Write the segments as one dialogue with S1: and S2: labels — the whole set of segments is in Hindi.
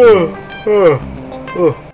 S1: 嗯嗯嗯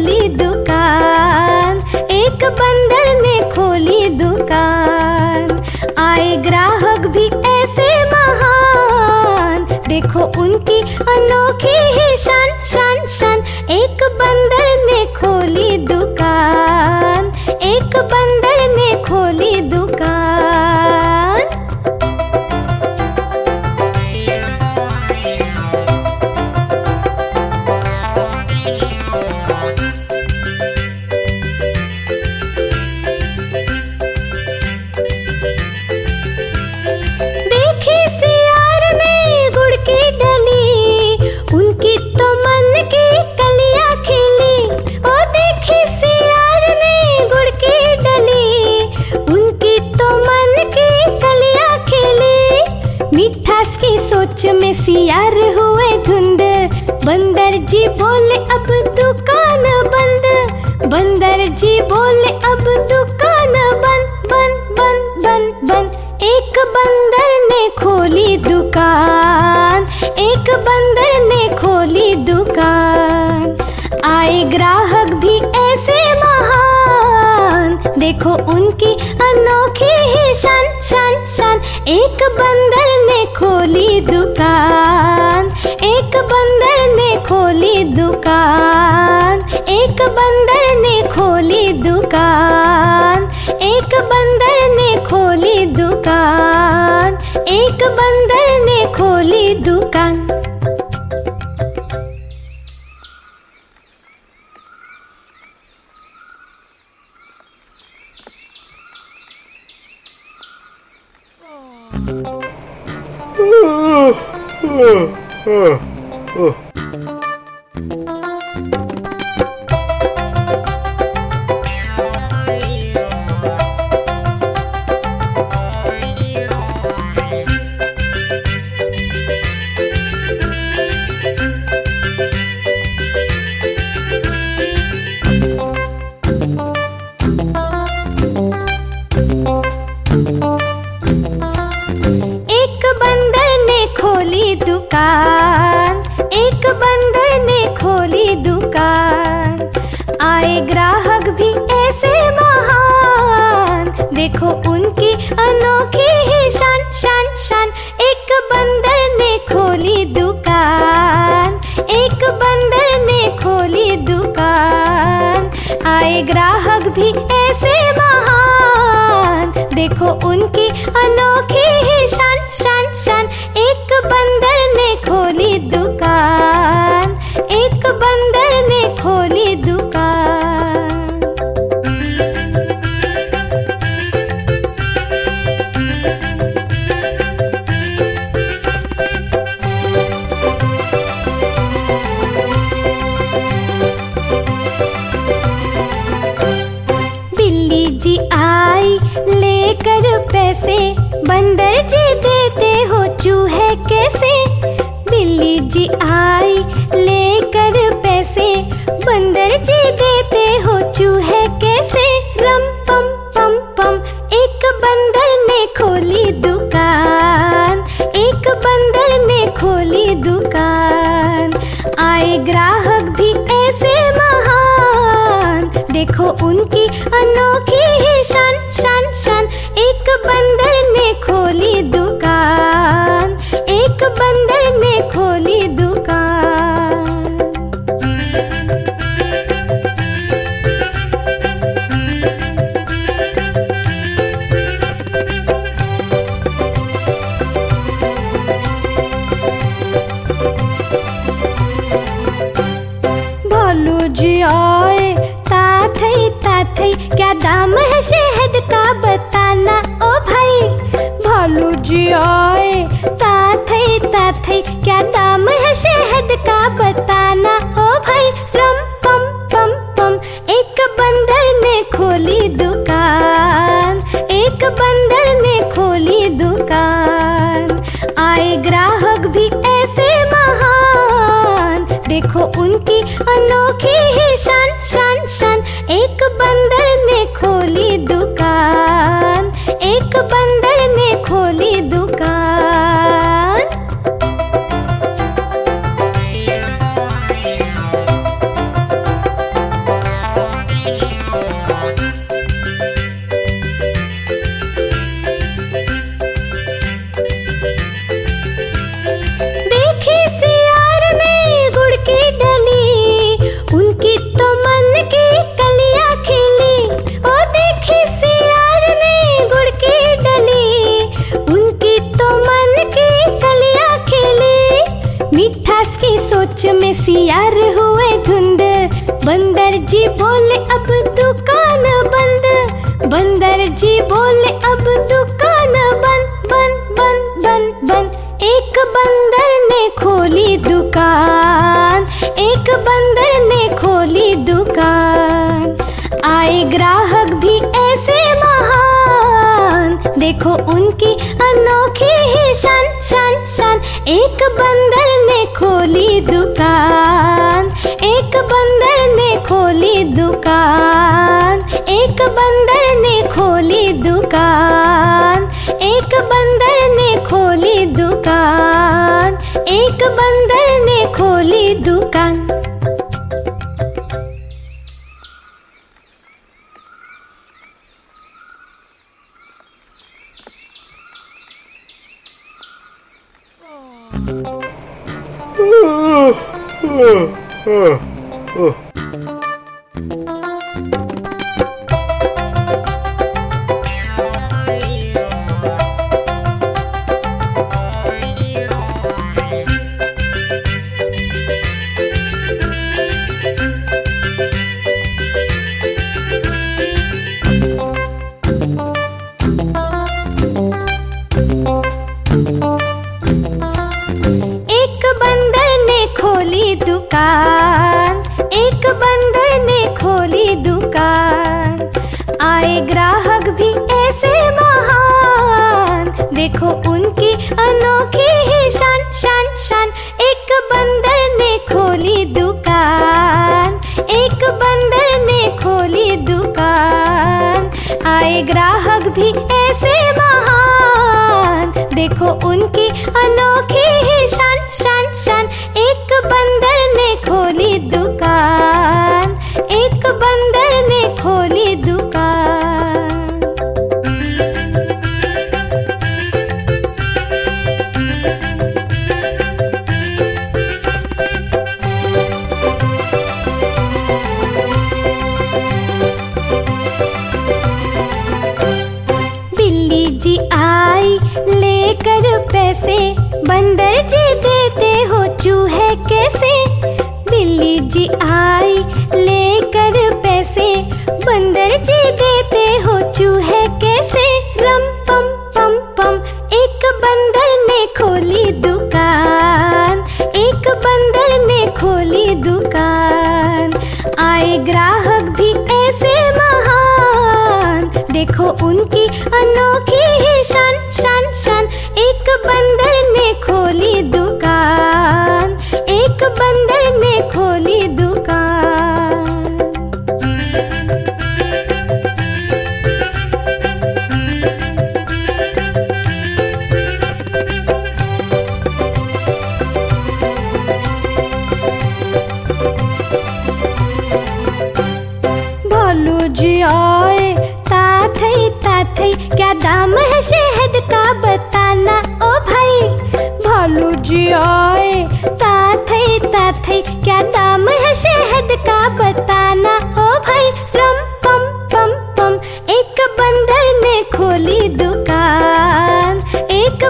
S1: खोली दुकान। एक बंदर ने खोली दुकान। आए ग्राहक भी ऐसे महान। देखो उनकी अनोखी ही शान देखो उनकी अनोखी ही शान शान शान। एक बंदर ने खोली दुकान, एक बंदर ने खोली दुकान, एक बंदर ने खोली दुकान, एक बंदर ने खोली दुकान, एक बंदर ने खोली दुकान। Ugh. देखो उनकी अनोखी ही शान शान शान। एक बंदर ने खोली दुकान। मुझे देते हो चूहे कैसे? बिल्ली जी आई लेकर पैसे, बंदर जी देते हो चूहे रखी है शान शान शान। एक बंदर जी बोले, अब दुकान बन बन बन बन बन एक बंदर ने खोली दुकान, एक बंदर ने खोली दुकान। शान शान शान एक बंदर ने खोली दुकान। एक बंदर ने खोली दुकान। एक बंदर ने खोली दुकान। एक बंदर ने खोली दुकान। एक बंदर ने खोली दुकान। 어, 어. अनोखी ही शान शान शान। एक बंदर ने खोली दुकान। जी आई लेकर पैसे बंदर जी देते हो चूहे कैसे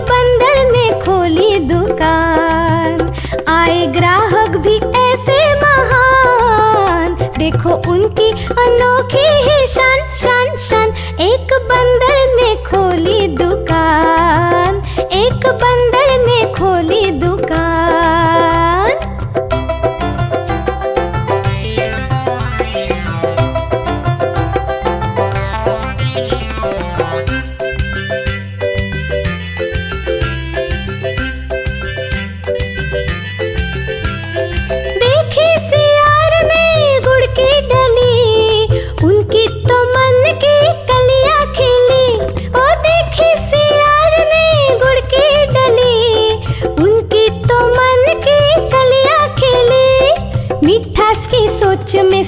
S1: बंदर ने खोली दुकान। आए ग्राहक भी ऐसे महान। देखो उनकी अनोखी ही शान शान शान। एक बंदर ने खोली दुकान। एक बंदर ने खोली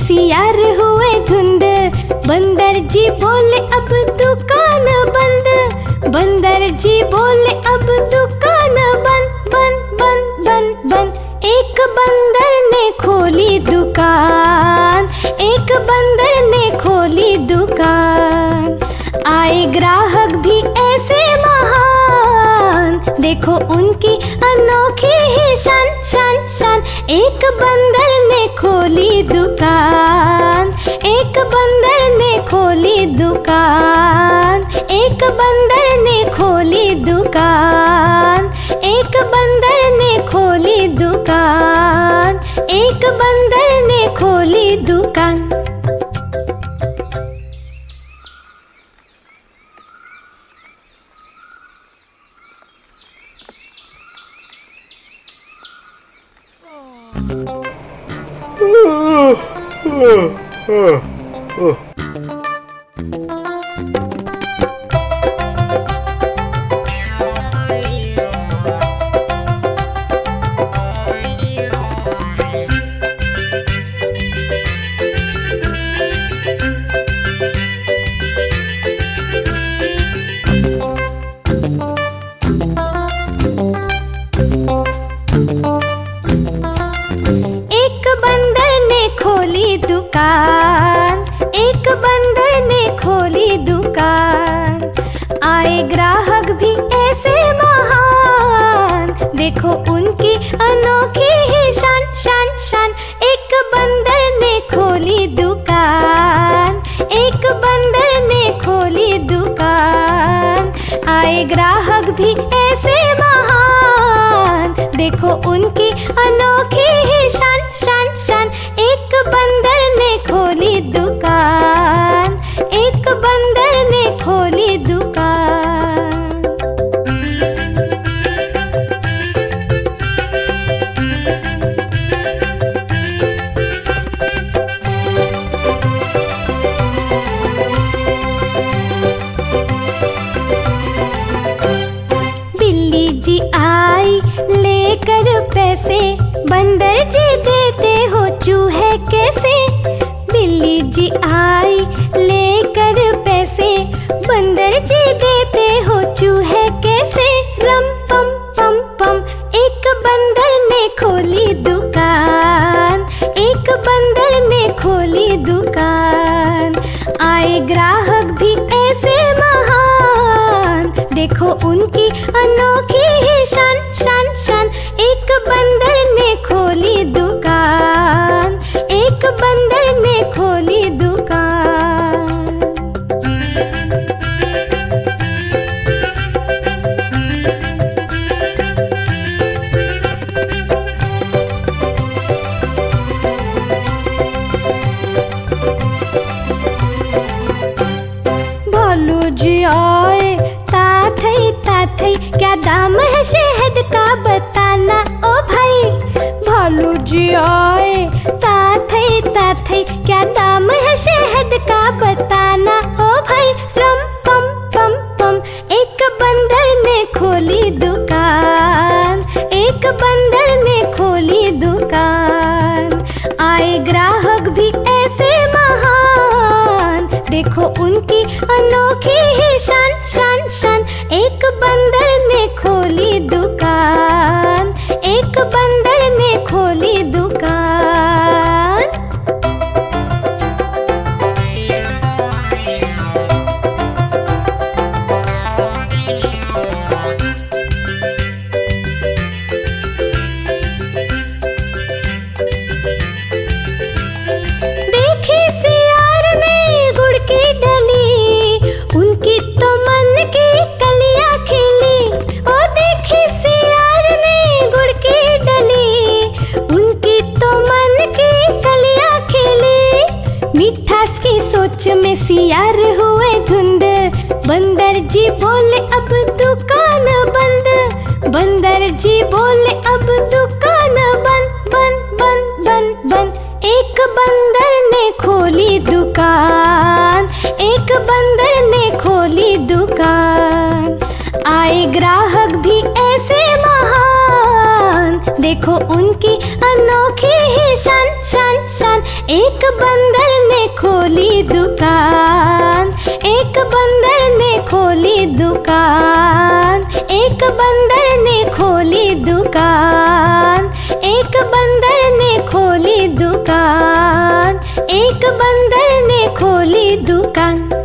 S1: सियार हुए धुंध बंदर जी बोले, अब दुकान बंद। बंदर जी बोले, अब दुकान बंद बंद बंद बंद बंद। एक बंदर ने खोली दुकान, एक बंदर ने खोली दुकान। आए ग्राहक भी ऐसे महान। देखो उनकी अनोखी ही शान शान शान। एक बंदर ने खोली दुकान, एक बंदर ने खोली दुकान, एक बंदर ने खोली दुकान, एक बंदर ने खोली दुकान, एक बंदर ने खोली दुकान। एक देखो उनकी अनोखी ही शान शान शान। एक बंदर ने खोली दुकान, एक बंदर ने खोली दुकान। आए ग्राहक भी ऐसे जी आई, लेकर पैसे। बंदर जी देते हो चूहे कैसे? रम पम पम पम, एक बंदर शान शान शान एक बंदर में सियार हुए धुंध बंदर जी बोले, अब दुकान बंद। बंदर जी बोले, अब दुकान बंद बंद बंद बंद बंद। एक बंदर ने खोली दुकान, एक बंदर ने खोली दुकान। आए ग्राहक भी ऐसे महान। देखो उनकी अनोखी ही शान शान शान। एक बंदर खोली दुकान। एक बंदर ने खोली दुकान। एक बंदर ने खोली दुकान। एक बंदर ने खोली दुकान। एक बंदर ने खोली दुकान।